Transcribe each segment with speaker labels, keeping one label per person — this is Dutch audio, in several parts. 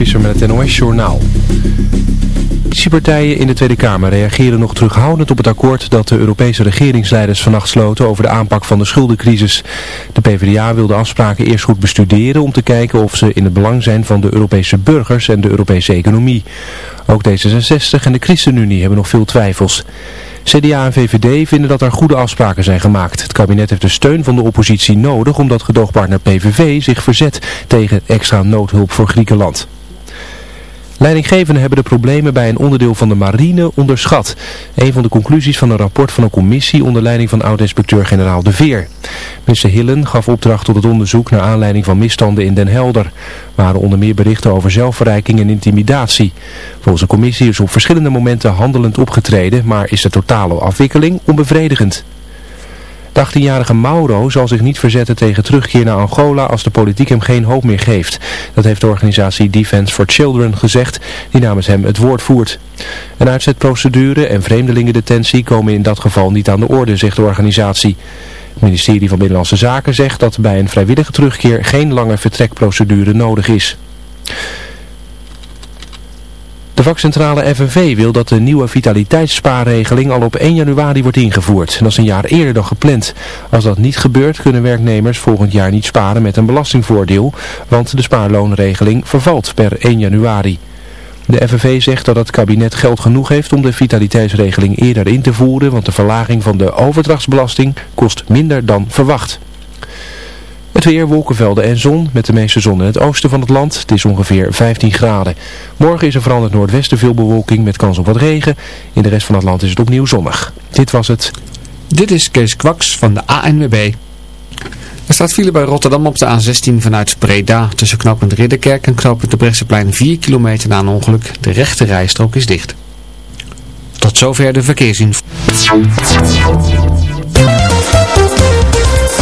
Speaker 1: Visser met het NOS-journaal. Oppositiepartijen in de Tweede Kamer reageren nog terughoudend op het akkoord dat de Europese regeringsleiders vannacht sloten over de aanpak van de schuldencrisis. De PvdA wil de afspraken eerst goed bestuderen om te kijken of ze in het belang zijn van de Europese burgers en de Europese economie. Ook D66 en de ChristenUnie hebben nog veel twijfels. CDA en VVD vinden dat er goede afspraken zijn gemaakt. Het kabinet heeft de steun van de oppositie nodig omdat gedoogpartner PVV zich verzet tegen extra noodhulp voor Griekenland. Leidinggevenden hebben de problemen bij een onderdeel van de marine onderschat. Een van de conclusies van een rapport van een commissie onder leiding van oud-inspecteur-generaal De Veer. Minister Hillen gaf opdracht tot het onderzoek naar aanleiding van misstanden in Den Helder. Er waren onder meer berichten over zelfverrijking en intimidatie. Volgens de commissie is op verschillende momenten handelend opgetreden, maar is de totale afwikkeling onbevredigend. De 18-jarige Mauro zal zich niet verzetten tegen terugkeer naar Angola als de politiek hem geen hoop meer geeft. Dat heeft de organisatie Defense for Children gezegd, die namens hem het woord voert. Een uitzetprocedure en vreemdelingendetentie komen in dat geval niet aan de orde, zegt de organisatie. Het ministerie van Binnenlandse Zaken zegt dat bij een vrijwillige terugkeer geen lange vertrekprocedure nodig is. De vakcentrale FNV wil dat de nieuwe vitaliteitsspaarregeling al op 1 januari wordt ingevoerd. Dat is een jaar eerder dan gepland. Als dat niet gebeurt kunnen werknemers volgend jaar niet sparen met een belastingvoordeel, want de spaarloonregeling vervalt per 1 januari. De FNV zegt dat het kabinet geld genoeg heeft om de vitaliteitsregeling eerder in te voeren, want de verlaging van de overdrachtsbelasting kost minder dan verwacht. Het weer, wolkenvelden en zon, met de meeste zon in het oosten van het land. Het is ongeveer 15 graden. Morgen is er vooral in het noordwesten veel bewolking met kans op wat regen. In de rest van het land is het opnieuw zonnig. Dit was het.
Speaker 2: Dit is Kees Kwaks van de ANWB. Er staat file bij Rotterdam op de A16 vanuit Breda tussen knooppunt Ridderkerk en knooppunt de Bresseplein 4 kilometer na een ongeluk. De rechte rijstrook is dicht. Tot zover de verkeersinformatie.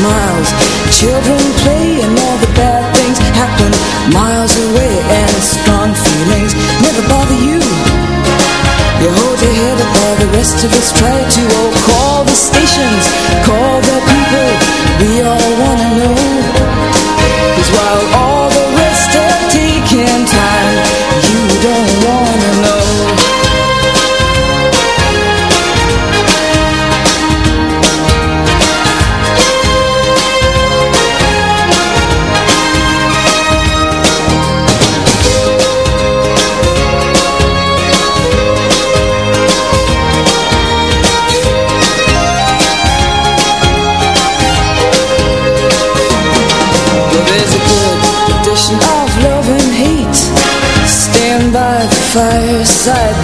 Speaker 3: smiles. Children play and all the bad things happen Miles away and strong feelings never bother you. You hold your head up while the rest of us try to Oh, call the stations, call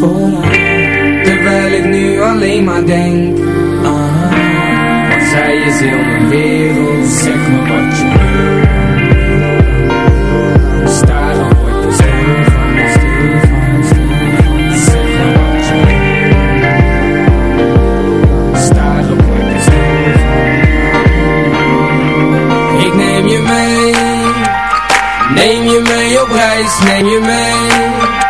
Speaker 4: Terwijl ik nu alleen maar denk haar Want zij is heel mijn wereld Zeg me wat je wil. Sta dan je stil stil Zeg me wat je wil. Sta dan je stil Ik neem je mee Neem je mee op reis, neem je mee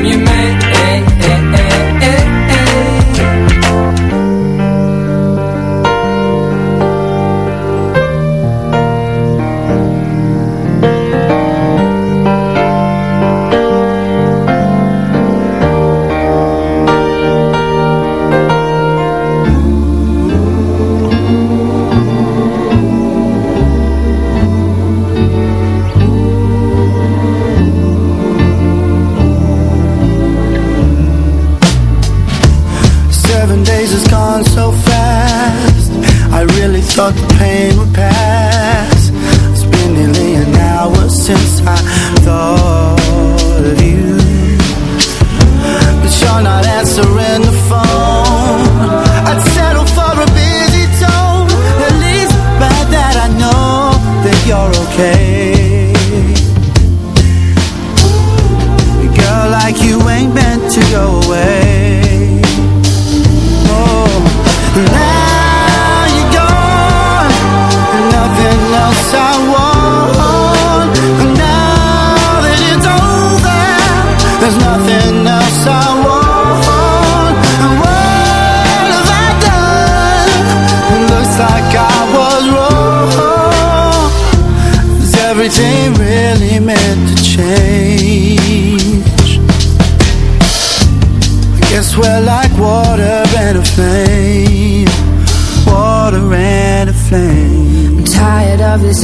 Speaker 5: change. I guess we're like water and a flame. Water and a flame.
Speaker 3: I'm tired of this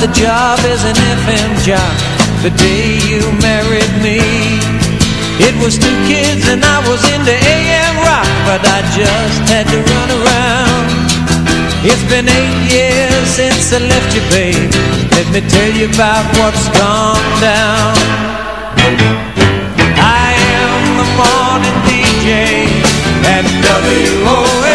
Speaker 6: the
Speaker 7: job as an FM job the day you married me. It was two kids and I was into AM rock, but I just had to run around. It's been eight years since I left you, babe. Let me tell you about what's gone down. I am the morning DJ at WOLD.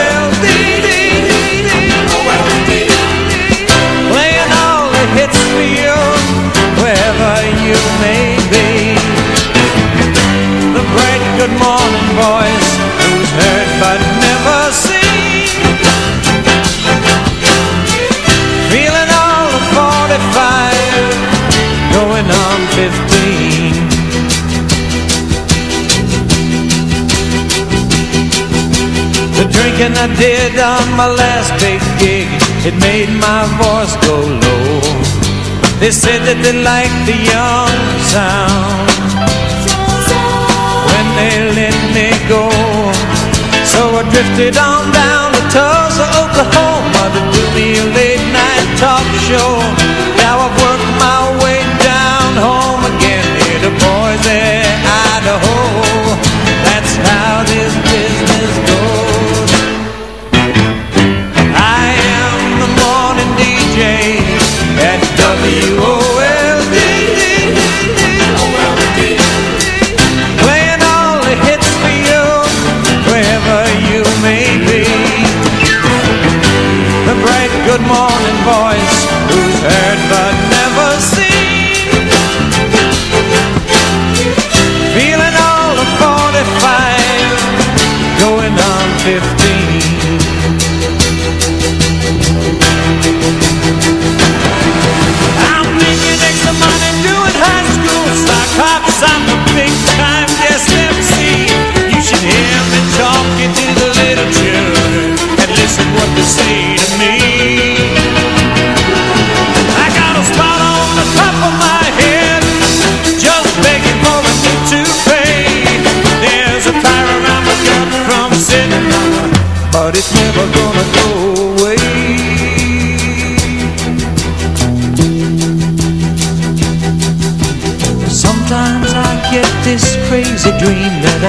Speaker 7: May be. The bright good morning voice, who's heard but never seen. Feeling all the 45, going on 15. The drinking I did on my last big gig, it made my voice go low. They said that they liked the young sound when they let me go. So I drifted on down to Tulsa, Oklahoma to do me a late night talk show.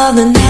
Speaker 3: of the night